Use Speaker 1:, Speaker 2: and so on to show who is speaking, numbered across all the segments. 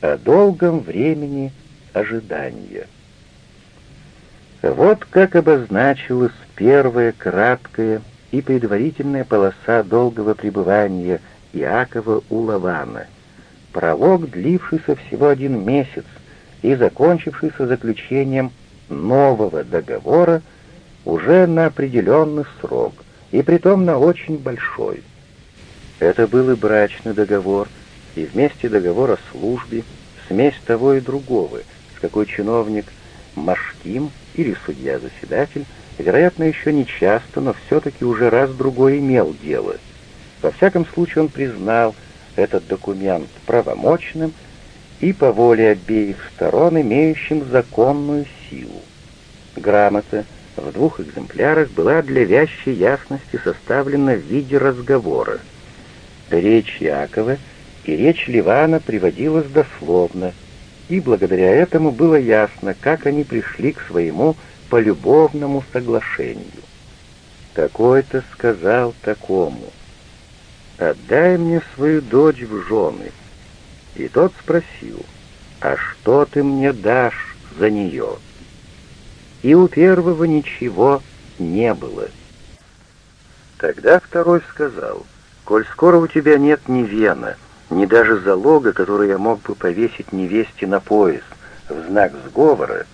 Speaker 1: о долгом времени ожидания. Вот как обозначилась первая краткая и предварительная полоса долгого пребывания Иакова у Лавана. Пролог, длившийся всего один месяц и закончившийся заключением нового договора уже на определенный срок, и притом на очень большой. Это был и брачный договор, и вместе договор о службе, смесь того и другого, с какой чиновник Машким или судья-заседатель, вероятно, еще не часто, но все-таки уже раз-другой имел дело. Во всяком случае, он признал этот документ правомочным и по воле обеих сторон имеющим законную силу. Грамота в двух экземплярах была для вящей ясности составлена в виде разговора. Речь Якова и речь Ливана приводилась дословно, и благодаря этому было ясно, как они пришли к своему полюбовному соглашению. Такой-то сказал такому, «Отдай мне свою дочь в жены». И тот спросил, «А что ты мне дашь за нее?» И у первого ничего не было. Тогда второй сказал, «Коль скоро у тебя нет ни вена, ни даже залога, который я мог бы повесить невесте на пояс в знак сговора,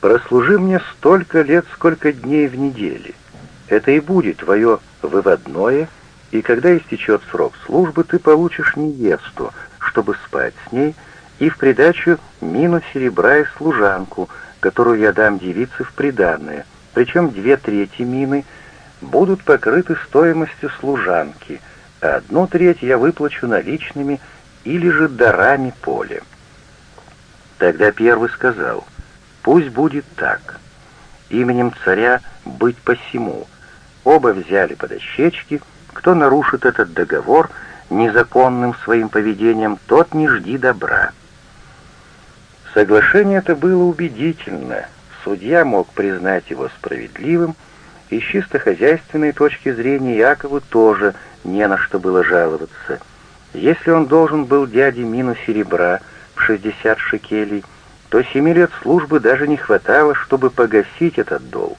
Speaker 1: прослужи мне столько лет, сколько дней в неделе. Это и будет твое выводное, и когда истечет срок службы, ты получишь невесту, чтобы спать с ней, и в придачу мину серебра и служанку, которую я дам девице в приданное, причем две трети мины будут покрыты стоимостью служанки, а одну треть я выплачу наличными или же дарами поля. Тогда первый сказал, «Пусть будет так. Именем царя быть посему, Оба взяли по дощечке, кто нарушит этот договор незаконным своим поведением, тот не жди добра. Соглашение это было убедительно, судья мог признать его справедливым, и с чисто хозяйственной точки зрения Якову тоже не на что было жаловаться. Если он должен был дяде мину серебра в 60 шекелей, то семи лет службы даже не хватало, чтобы погасить этот долг.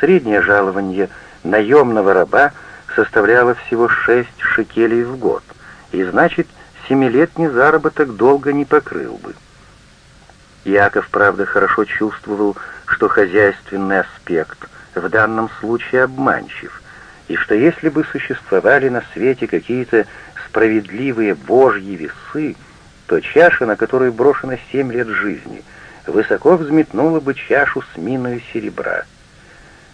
Speaker 1: Среднее жалование — наемного раба составляла всего шесть шекелей в год, и значит, семилетний заработок долго не покрыл бы. Яков, правда, хорошо чувствовал, что хозяйственный аспект в данном случае обманчив, и что если бы существовали на свете какие-то справедливые божьи весы, то чаша, на которой брошено семь лет жизни, высоко взметнула бы чашу с миною серебра —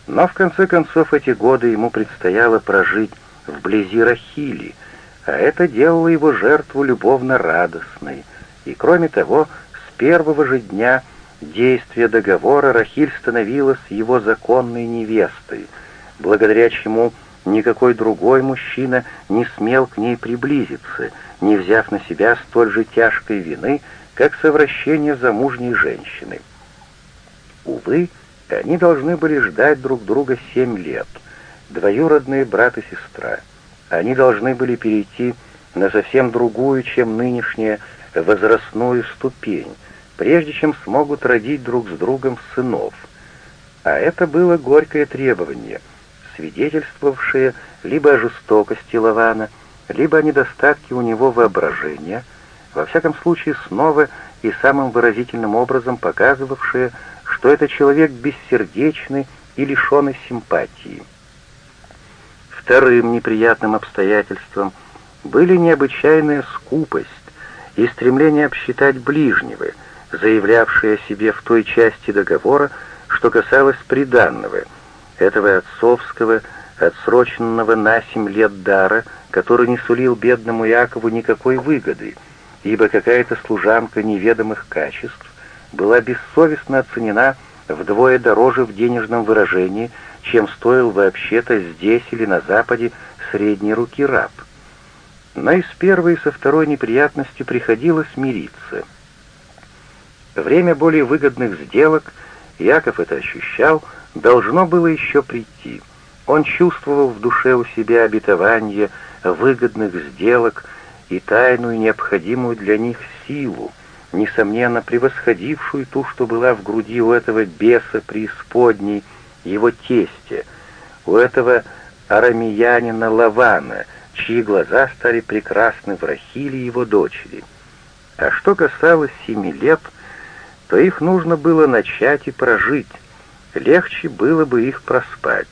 Speaker 1: но в конце концов эти годы ему предстояло прожить вблизи Рахили, а это делало его жертву любовно радостной. И кроме того, с первого же дня действия договора Рахиль становилась его законной невестой, благодаря чему никакой другой мужчина не смел к ней приблизиться, не взяв на себя столь же тяжкой вины, как совращение замужней женщины. Увы, они должны были ждать друг друга семь лет, двоюродные брат и сестра. Они должны были перейти на совсем другую, чем нынешняя, возрастную ступень, прежде чем смогут родить друг с другом сынов. А это было горькое требование, свидетельствовавшее либо о жестокости Лавана, либо о недостатке у него воображения, во всяком случае снова и самым выразительным образом показывавшее, что это человек бессердечный и лишенный симпатии. Вторым неприятным обстоятельством были необычайная скупость и стремление обсчитать ближнего, заявлявшие о себе в той части договора, что касалось приданного, этого отцовского, отсроченного на семь лет дара, который не сулил бедному Якову никакой выгоды, ибо какая-то служанка неведомых качеств была бессовестно оценена вдвое дороже в денежном выражении, чем стоил вообще-то здесь или на Западе средней руки раб. Но и с первой и со второй неприятностью приходилось мириться. Время более выгодных сделок, Яков это ощущал, должно было еще прийти. Он чувствовал в душе у себя обетование выгодных сделок и тайную необходимую для них силу, несомненно превосходившую ту, что была в груди у этого беса преисподней, его тестя, у этого арамеянина Лавана, чьи глаза стали прекрасны в Рахиле его дочери. А что касалось семи лет, то их нужно было начать и прожить, легче было бы их проспать.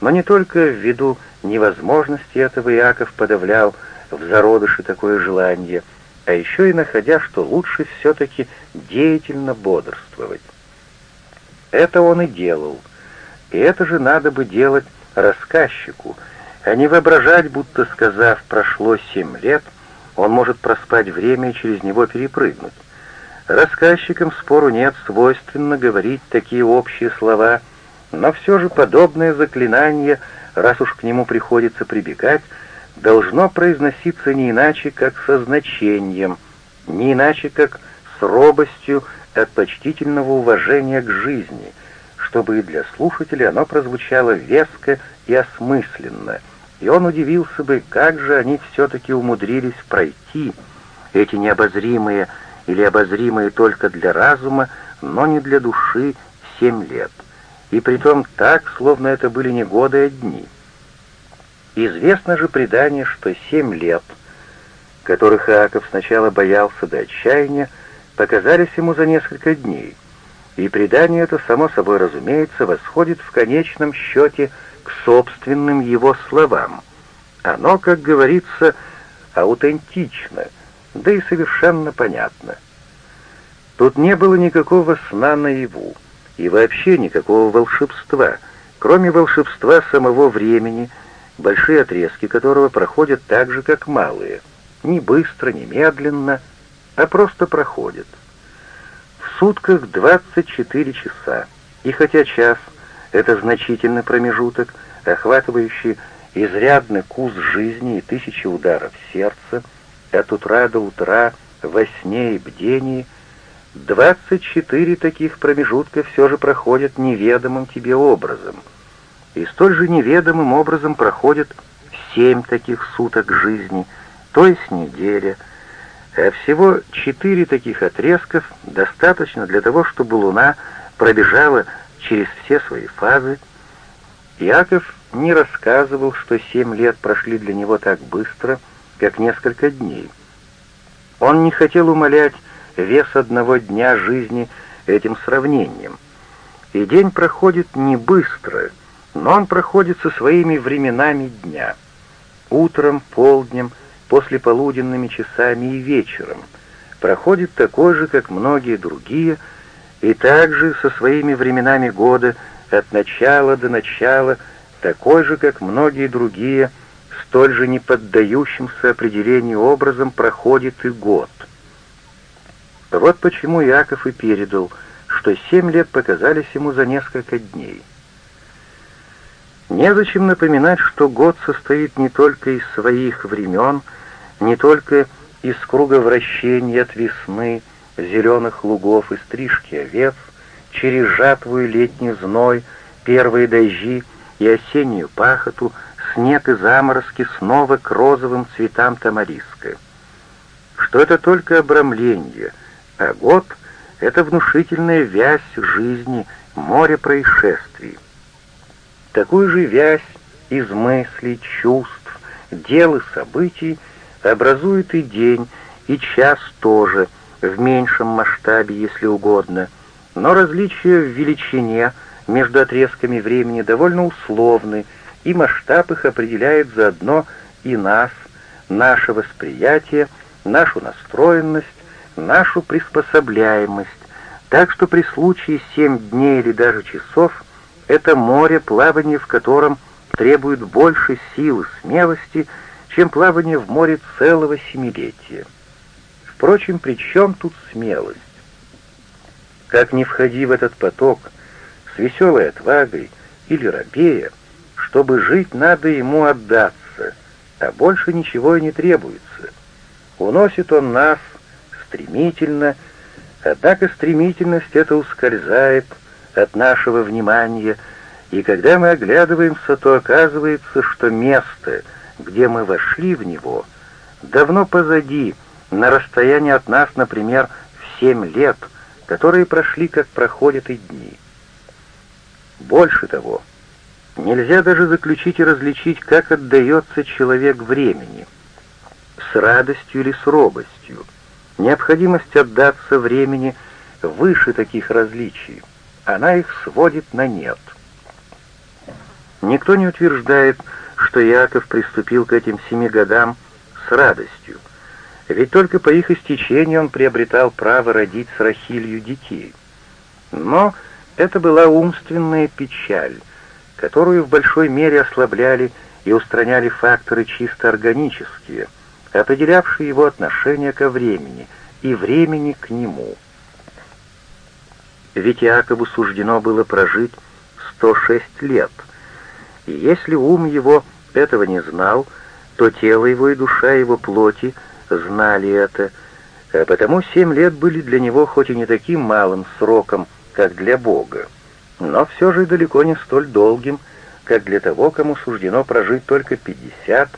Speaker 1: Но не только ввиду невозможности этого Иаков подавлял в зародыше такое желание, а еще и находя, что лучше все-таки деятельно бодрствовать. Это он и делал, и это же надо бы делать рассказчику, а не воображать, будто, сказав «прошло семь лет», он может проспать время и через него перепрыгнуть. Рассказчикам спору нет, свойственно говорить такие общие слова, но все же подобное заклинание, раз уж к нему приходится прибегать, должно произноситься не иначе, как со значением, не иначе, как с робостью от почтительного уважения к жизни, чтобы и для слушателя оно прозвучало веско и осмысленно, и он удивился бы, как же они все-таки умудрились пройти эти необозримые или обозримые только для разума, но не для души семь лет, и притом так, словно это были не годы, а дни. Известно же предание, что семь лет, которых Иаков сначала боялся до отчаяния, показались ему за несколько дней — и предание это, само собой разумеется, восходит в конечном счете к собственным его словам. Оно, как говорится, аутентично, да и совершенно понятно. Тут не было никакого сна наяву, и вообще никакого волшебства, кроме волшебства самого времени, большие отрезки которого проходят так же, как малые, не быстро, не медленно, а просто проходят. Сутках 24 часа, и хотя час — это значительный промежуток, охватывающий изрядный кус жизни и тысячи ударов сердца, от утра до утра, во сне и бдении, 24 таких промежутка все же проходят неведомым тебе образом, и столь же неведомым образом проходят семь таких суток жизни, то есть неделя — а всего четыре таких отрезков достаточно для того, чтобы Луна пробежала через все свои фазы. Яков не рассказывал, что семь лет прошли для него так быстро, как несколько дней. Он не хотел умалять вес одного дня жизни этим сравнением. И день проходит не быстро, но он проходит со своими временами дня. Утром, полднем, послеполуденными часами и вечером, проходит такой же, как многие другие, и также со своими временами года от начала до начала, такой же, как многие другие, столь же не поддающимся определению образом проходит и год. Вот почему Яков и передал, что семь лет показались ему за несколько дней. Незачем напоминать, что год состоит не только из своих времен, не только из круга вращения от весны, зеленых лугов и стрижки овец, через жатву и летний зной, первые дожди и осеннюю пахоту, снег и заморозки снова к розовым цветам тамариска. Что это только обрамление, а год — это внушительная вязь жизни, море происшествий. Такую же вязь из мыслей, чувств, дел и событий — образует и день, и час тоже, в меньшем масштабе, если угодно, но различия в величине между отрезками времени довольно условны, и масштаб их определяет заодно и нас, наше восприятие, нашу настроенность, нашу приспособляемость, так что при случае семь дней или даже часов это море, плавание в котором требует больше сил и смелости, чем плавание в море целого семилетия. Впрочем, при чем тут смелость? Как не входи в этот поток с веселой отвагой или рабея, чтобы жить, надо ему отдаться, а больше ничего и не требуется. Уносит он нас стремительно, однако стремительность эта ускользает от нашего внимания, и когда мы оглядываемся, то оказывается, что место — где мы вошли в него, давно позади, на расстоянии от нас, например, в семь лет, которые прошли, как проходят и дни. Больше того, нельзя даже заключить и различить, как отдается человек времени, с радостью или с робостью. Необходимость отдаться времени выше таких различий, она их сводит на нет. Никто не утверждает, что Яков приступил к этим семи годам с радостью, ведь только по их истечению он приобретал право родить с Рахилью детей. Но это была умственная печаль, которую в большой мере ослабляли и устраняли факторы чисто органические, определявшие его отношение ко времени и времени к нему. Ведь Якову суждено было прожить 106 лет, и если ум его этого не знал, то тело его и душа его плоти знали это, а потому семь лет были для него хоть и не таким малым сроком, как для Бога, но все же далеко не столь долгим, как для того, кому суждено прожить только 50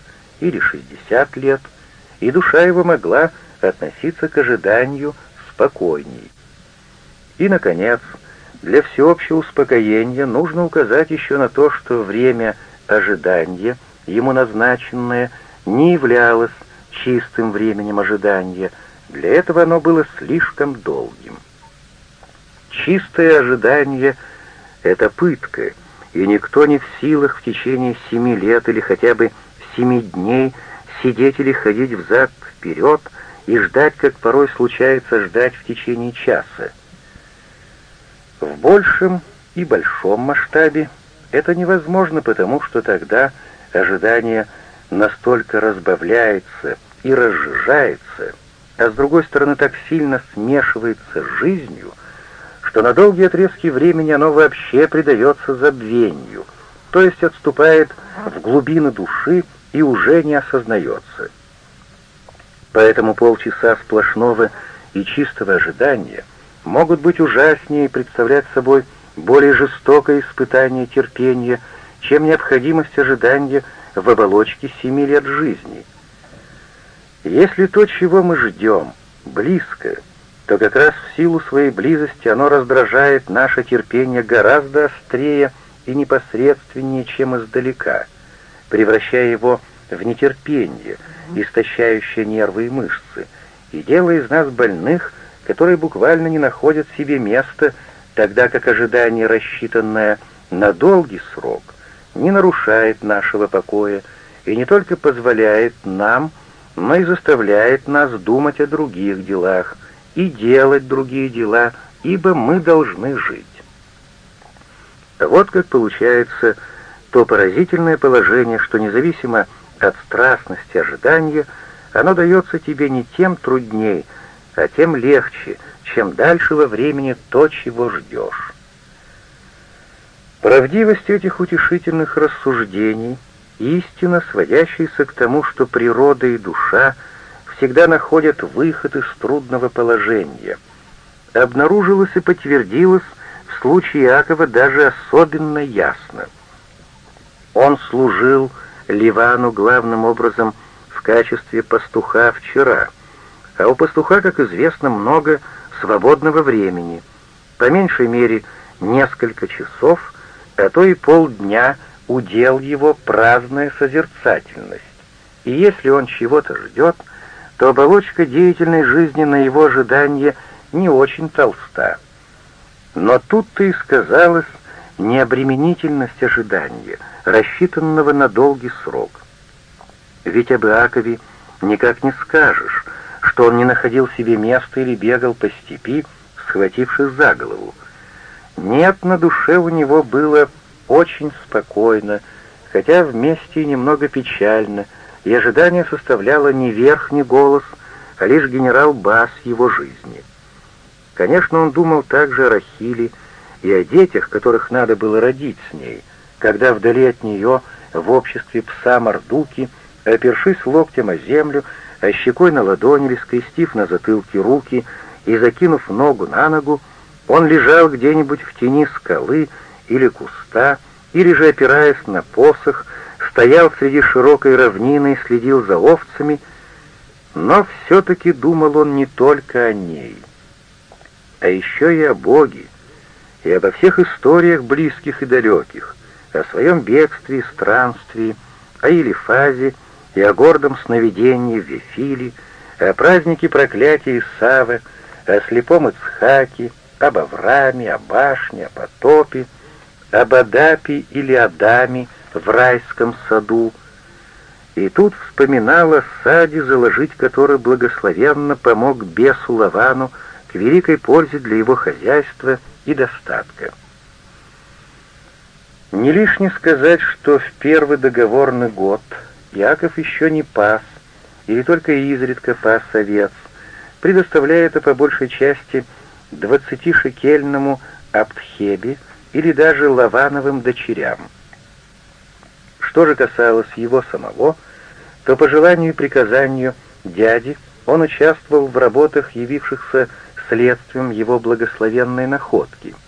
Speaker 1: или 60 лет, и душа его могла относиться к ожиданию спокойней. И, наконец, для всеобщего успокоения нужно указать еще на то, что время ожидания, ему назначенное, не являлось чистым временем ожидания, для этого оно было слишком долгим. Чистое ожидание — это пытка, и никто не в силах в течение семи лет или хотя бы семи дней сидеть или ходить взад-вперед и ждать, как порой случается ждать в течение часа. В большем и большом масштабе это невозможно, потому что тогда ожидание настолько разбавляется и разжижается, а с другой стороны так сильно смешивается с жизнью, что на долгие отрезки времени оно вообще предается забвению, то есть отступает в глубины души и уже не осознается. Поэтому полчаса сплошного и чистого ожидания могут быть ужаснее и представлять собой более жестокое испытание терпения, чем необходимость ожидания в оболочке семи лет жизни. Если то, чего мы ждем, близко, то как раз в силу своей близости оно раздражает наше терпение гораздо острее и непосредственнее, чем издалека, превращая его в нетерпение, истощающее нервы и мышцы, и делая из нас больных, которые буквально не находят себе места, тогда как ожидание, рассчитанное на долгий срок, не нарушает нашего покоя и не только позволяет нам, но и заставляет нас думать о других делах и делать другие дела, ибо мы должны жить. Вот как получается то поразительное положение, что независимо от страстности ожидания, оно дается тебе не тем трудней, а тем легче, чем дальше во времени то, чего ждешь. Правдивость этих утешительных рассуждений, истина, сводящаяся к тому, что природа и душа всегда находят выход из трудного положения, обнаружилась и подтвердилась в случае Иакова даже особенно ясно. Он служил Ливану главным образом в качестве пастуха вчера, а у пастуха, как известно, много свободного времени, по меньшей мере несколько часов, а то и полдня удел его праздная созерцательность. И если он чего-то ждет, то оболочка деятельной жизни на его ожидание не очень толста. Но тут-то и сказалась необременительность ожидания, рассчитанного на долгий срок. Ведь об Иакове никак не скажешь, что он не находил себе места или бегал по степи, схватившись за голову. Нет, на душе у него было очень спокойно, хотя вместе и немного печально, и ожидание составляло не верхний голос, а лишь генерал-бас его жизни. Конечно, он думал также о Рахиле и о детях, которых надо было родить с ней, когда вдали от нее, в обществе пса Мордуки, опершись локтем о землю, а щекой на ладони или скрестив на затылке руки и закинув ногу на ногу, он лежал где-нибудь в тени скалы или куста, или же, опираясь на посох, стоял среди широкой равнины и следил за овцами, Но все-таки думал он не только о ней, а еще и о Боге, и обо всех историях близких и далеких, о своем бегстве и странстве, о Елифазе и о гордом сновидении в Вифиле, о празднике проклятия Исавы, о слепом Ицхаке, об Аврааме, о башне, о потопе, об Адапе или Адаме в райском саду, и тут вспоминал о саде, заложить который благословенно помог бесу Лавану к великой пользе для его хозяйства и достатка. Не лишне сказать, что в первый договорный год Яков еще не пас, или только изредка пас овец, предоставляя это по большей части двадцатишекельному Аптхебе или даже Лавановым дочерям. Что же касалось его самого, то по желанию и приказанию дяди он участвовал в работах, явившихся следствием его благословенной находки —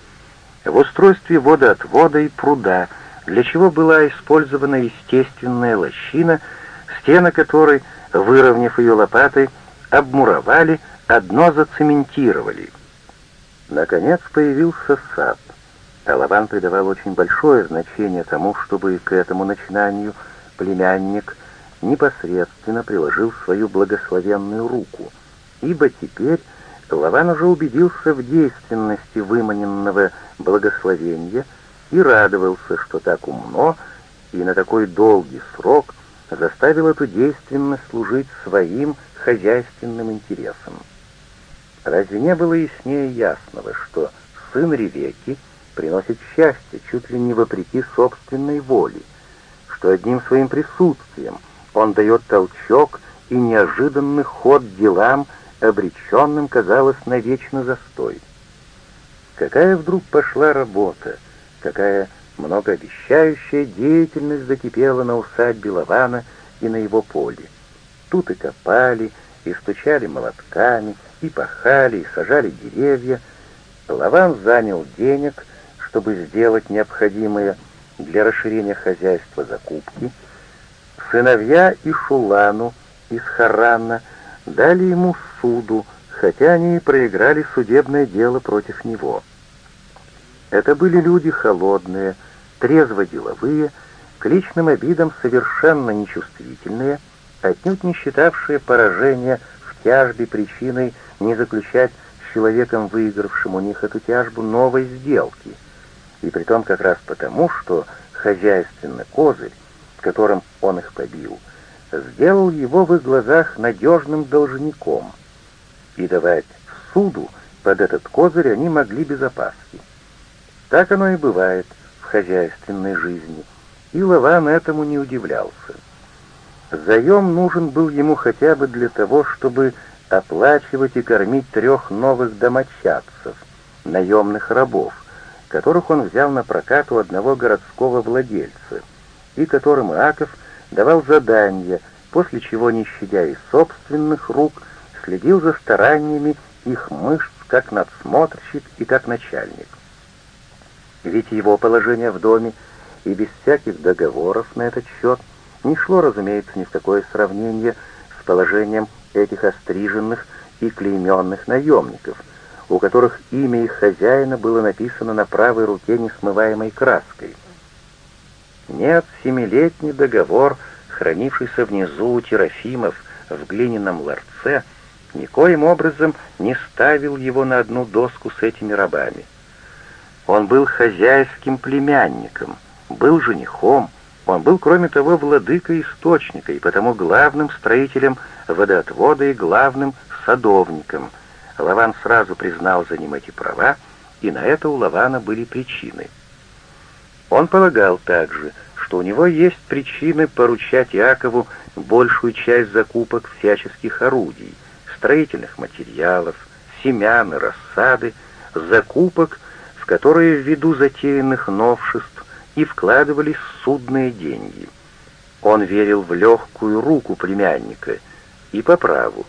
Speaker 1: в устройстве водоотвода и пруда, для чего была использована естественная лощина, стены которой, выровняв ее лопатой, обмуровали, одно зацементировали. Наконец появился сад. Алаван придавал очень большое значение тому, чтобы к этому начинанию племянник непосредственно приложил свою благословенную руку, ибо теперь Лаван уже убедился в действенности выманенного благословения и радовался, что так умно и на такой долгий срок заставил эту действенность служить своим хозяйственным интересам. Разве не было яснее ясного, что сын Ревеки приносит счастье чуть ли не вопреки собственной воле, что одним своим присутствием он дает толчок и неожиданный ход делам, обреченным, казалось, на вечный застой. Какая вдруг пошла работа, какая многообещающая деятельность закипела на усадьбе Лавана и на его поле. Тут и копали, и стучали молотками, и пахали, и сажали деревья. Лаван занял денег, чтобы сделать необходимые для расширения хозяйства закупки. Сыновья и Шулану из Харана дали ему суду, хотя они и проиграли судебное дело против него. Это были люди холодные, трезво-деловые, к личным обидам совершенно нечувствительные, отнюдь не считавшие поражение в тяжбе причиной не заключать с человеком, выигравшим у них эту тяжбу, новой сделки. И притом как раз потому, что хозяйственный козырь, которым он их побил, сделал его в их глазах надежным должником — и давать суду под этот козырь они могли без опаски. Так оно и бывает в хозяйственной жизни, и Лаван этому не удивлялся. Заем нужен был ему хотя бы для того, чтобы оплачивать и кормить трех новых домочадцев, наемных рабов, которых он взял на прокат у одного городского владельца, и которым Аков давал задания, после чего, не щадя и собственных рук, следил за стараниями их мышц как надсмотрщик и как начальник. Ведь его положение в доме и без всяких договоров на этот счет не шло, разумеется, ни в какое сравнение с положением этих остриженных и клейменных наемников, у которых имя их хозяина было написано на правой руке несмываемой краской. Нет, семилетний договор, хранившийся внизу у Терафимов в глиняном ларце, никоим образом не ставил его на одну доску с этими рабами. Он был хозяйским племянником, был женихом, он был, кроме того, владыкой источника и потому главным строителем водоотвода и главным садовником. Лаван сразу признал за ним эти права, и на это у Лавана были причины. Он полагал также, что у него есть причины поручать Якову большую часть закупок всяческих орудий, строительных материалов, семян и рассады, закупок, в которые ввиду затеянных новшеств и вкладывались судные деньги. Он верил в легкую руку племянника, и по праву,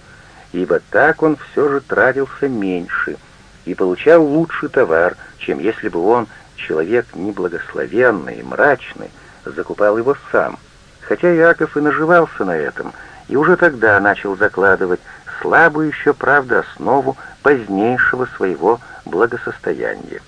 Speaker 1: ибо так он все же тратился меньше и получал лучший товар, чем если бы он, человек неблагословенный и мрачный, закупал его сам, хотя Яков и наживался на этом — и уже тогда начал закладывать слабую еще, правда, основу позднейшего своего благосостояния.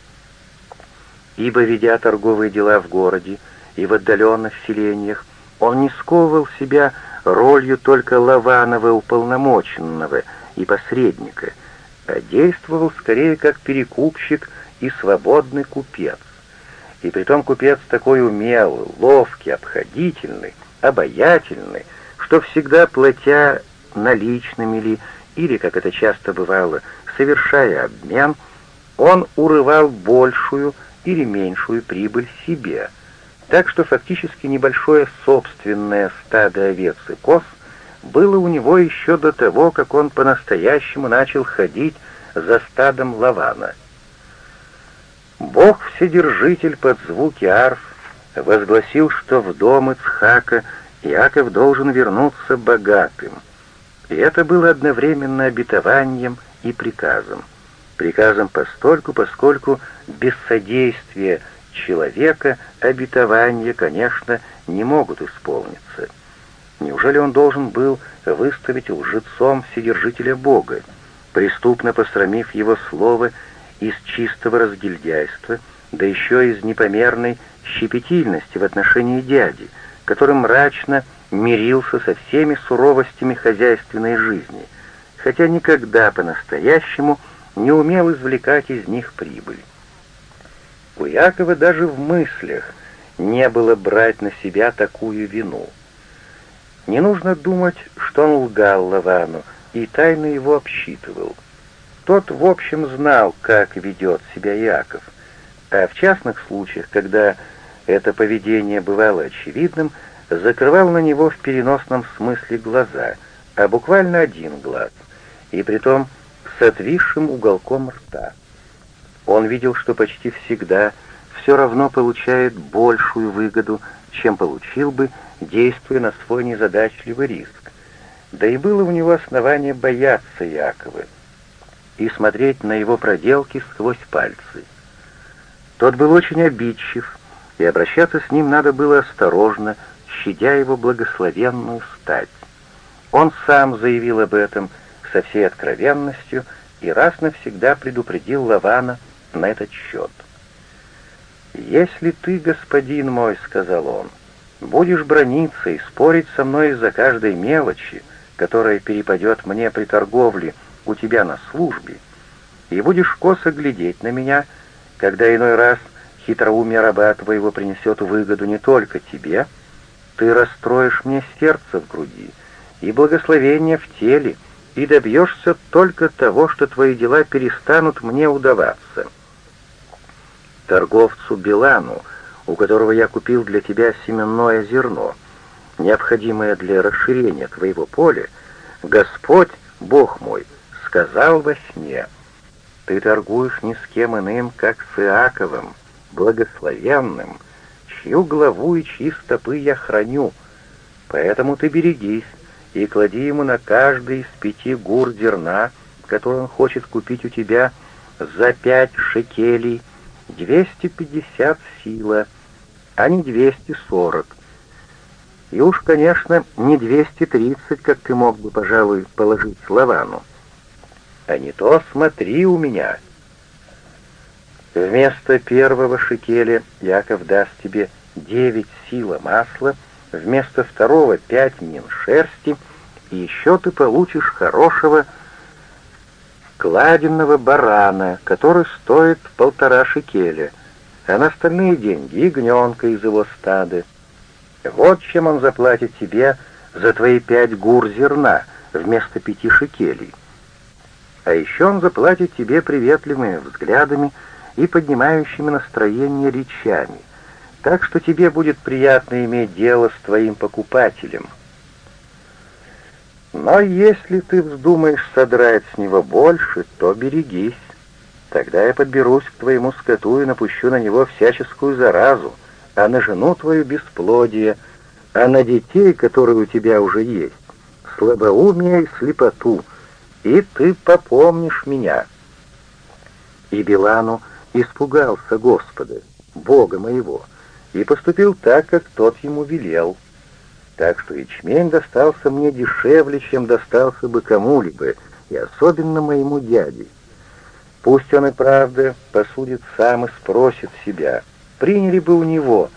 Speaker 1: Ибо, ведя торговые дела в городе и в отдаленных селениях, он не сковывал себя ролью только Лаванова уполномоченного и посредника, а действовал скорее как перекупщик и свободный купец. И притом купец такой умелый, ловкий, обходительный, обаятельный, что всегда платя наличными ли, или, как это часто бывало, совершая обмен, он урывал большую или меньшую прибыль себе, так что фактически небольшое собственное стадо овец и коз было у него еще до того, как он по-настоящему начал ходить за стадом лавана. Бог-вседержитель под звуки арф возгласил, что в дом Ицхака Иаков должен вернуться богатым. И это было одновременно обетованием и приказом. Приказом постольку, поскольку без содействия человека обетования, конечно, не могут исполниться. Неужели он должен был выставить лжецом Вседержителя Бога, преступно посрамив его слово из чистого разгильдяйства, да еще из непомерной щепетильности в отношении дяди, который мрачно мирился со всеми суровостями хозяйственной жизни, хотя никогда по-настоящему не умел извлекать из них прибыль. У Якова даже в мыслях не было брать на себя такую вину. Не нужно думать, что он лгал Лавану и тайно его обсчитывал. Тот, в общем, знал, как ведет себя Яков, а в частных случаях, когда это поведение бывало очевидным, закрывал на него в переносном смысле глаза, а буквально один глаз, и притом с отвисшим уголком рта. Он видел, что почти всегда все равно получает большую выгоду, чем получил бы, действуя на свой незадачливый риск. Да и было у него основание бояться Якова и смотреть на его проделки сквозь пальцы. Тот был очень обидчив, и обращаться с ним надо было осторожно, щадя его благословенную стать. Он сам заявил об этом со всей откровенностью и раз навсегда предупредил Лавана на этот счет. «Если ты, господин мой, — сказал он, — будешь брониться и спорить со мной из-за каждой мелочи, которая перепадет мне при торговле у тебя на службе, и будешь косо глядеть на меня, когда иной раз хитроумие раба твоего принесет выгоду не только тебе, ты расстроишь мне сердце в груди и благословение в теле, и добьешься только того, что твои дела перестанут мне удаваться. Торговцу Билану, у которого я купил для тебя семенное зерно, необходимое для расширения твоего поля, Господь, Бог мой, сказал во сне, «Ты торгуешь ни с кем иным, как с Иаковым, благословенным, чью главу и чьи стопы я храню. Поэтому ты берегись и клади ему на каждый из пяти гур зерна, который он хочет купить у тебя за пять шекелей, двести пятьдесят сила, а не двести сорок. И уж, конечно, не двести тридцать, как ты мог бы, пожалуй, положить Лавану. А не то смотри у меня, Вместо первого шекеля Яков даст тебе девять сила масла, вместо второго пять мин шерсти, и еще ты получишь хорошего кладенного барана, который стоит полтора шекеля, а на остальные деньги ягненка из его стада. Вот чем он заплатит тебе за твои пять гур зерна вместо пяти шекелей. А еще он заплатит тебе приветливыми взглядами и поднимающими настроение речами, так что тебе будет приятно иметь дело с твоим покупателем. Но если ты вздумаешь содрать с него больше, то берегись. Тогда я подберусь к твоему скоту и напущу на него всяческую заразу, а на жену твою бесплодие, а на детей, которые у тебя уже есть, слабоумие и слепоту, и ты попомнишь меня». И Билану испугался Господа, Бога моего, и поступил так, как тот ему велел. Так что ячмень достался мне дешевле, чем достался бы кому-либо, и особенно моему дяде. Пусть он и правда посудит сам и спросит себя, приняли бы у него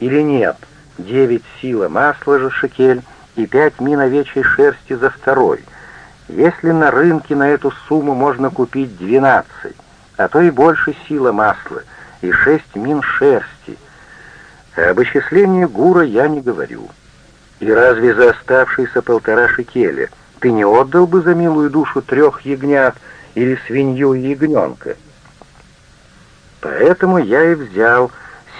Speaker 1: или нет девять сила масла же шекель и пять мин овечьей шерсти за второй, если на рынке на эту сумму можно купить двенадцать, а то и больше сила масла и шесть мин шерсти. Об исчислении гура я не говорю. И разве за оставшиеся полтора шекеля ты не отдал бы за милую душу трех ягнят или свинью и ягненка? Поэтому я и взял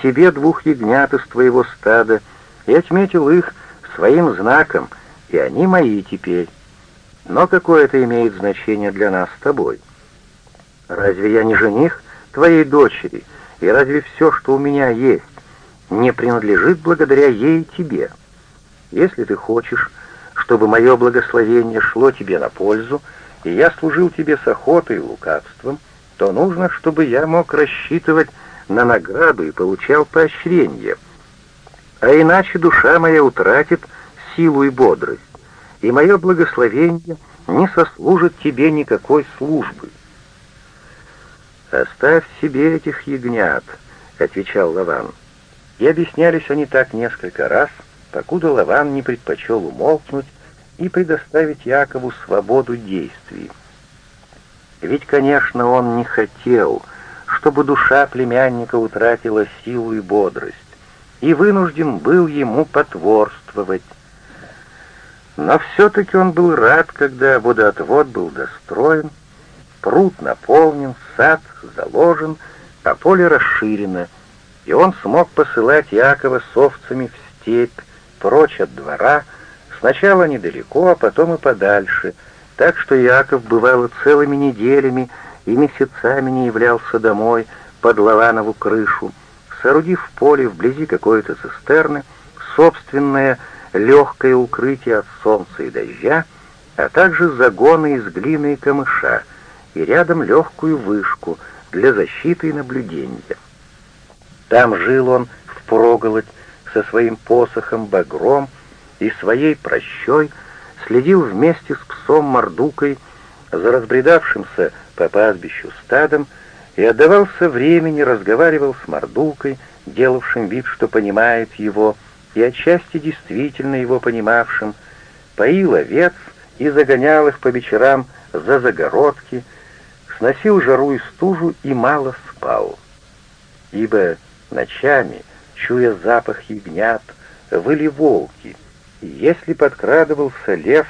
Speaker 1: себе двух ягнят из твоего стада и отметил их своим знаком, и они мои теперь. Но какое это имеет значение для нас с тобой? Разве я не жених твоей дочери, и разве все, что у меня есть, не принадлежит благодаря ей тебе?» Если ты хочешь, чтобы мое благословение шло тебе на пользу, и я служил тебе с охотой и лукавством, то нужно, чтобы я мог рассчитывать на награду и получал поощрение. А иначе душа моя утратит силу и бодрость, и мое благословение не сослужит тебе никакой службы. «Оставь себе этих ягнят», — отвечал Лаван. И объяснялись они так несколько раз — покуда Лаван не предпочел умолкнуть и предоставить Якову свободу действий. Ведь, конечно, он не хотел, чтобы душа племянника утратила силу и бодрость, и вынужден был ему потворствовать. Но все-таки он был рад, когда водоотвод был достроен, пруд наполнен, сад заложен, а поле расширено, и он смог посылать Якова с овцами в степь, прочь от двора, сначала недалеко, а потом и подальше, так что Яков бывало целыми неделями и месяцами не являлся домой под Лаванову крышу, соорудив в поле вблизи какой-то цистерны собственное легкое укрытие от солнца и дождя, а также загоны из глины и камыша, и рядом легкую вышку для защиты и наблюдения. Там жил он впроголодь со своим посохом багром и своей прощой следил вместе с псом Мордукой за разбредавшимся по пастбищу стадом и отдавался времени, разговаривал с Мордукой, делавшим вид, что понимает его, и отчасти действительно его понимавшим, поил овец и загонял их по вечерам за загородки, сносил жару и стужу и мало спал. Ибо ночами — чуя запах ягнят, выли волки, если подкрадывался лев,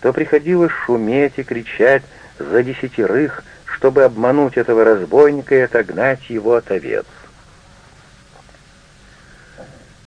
Speaker 1: то приходилось шуметь и кричать за десятерых, чтобы обмануть этого разбойника и отогнать его от овец.